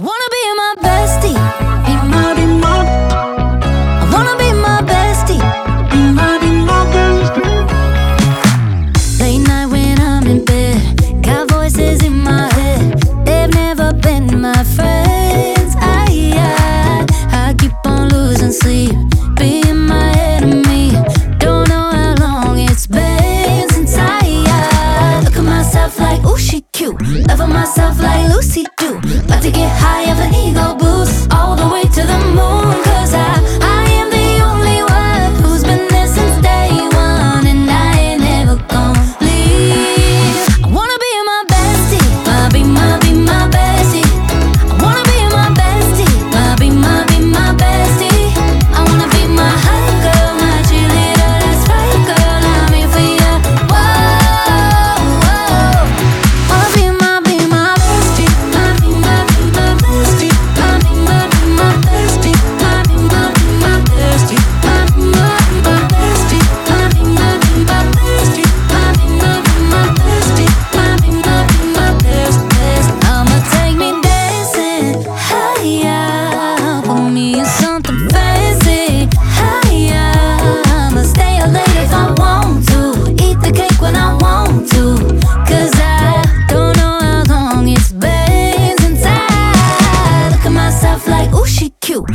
Wanna be my bestie, be my, be my Loving myself like Lucy do. About to get high of an eagle.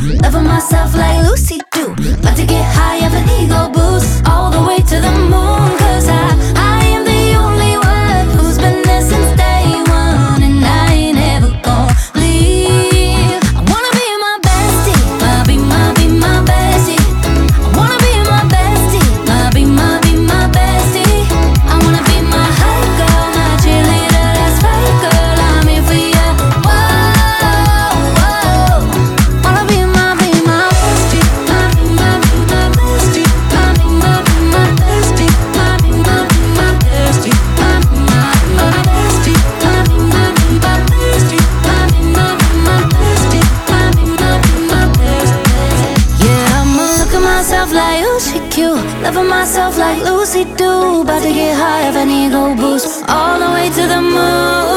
Loving myself like Lucy do. myself like Lucy Q. Loving myself like Lucy Do. About to get high of an ego boost. All the way to the moon.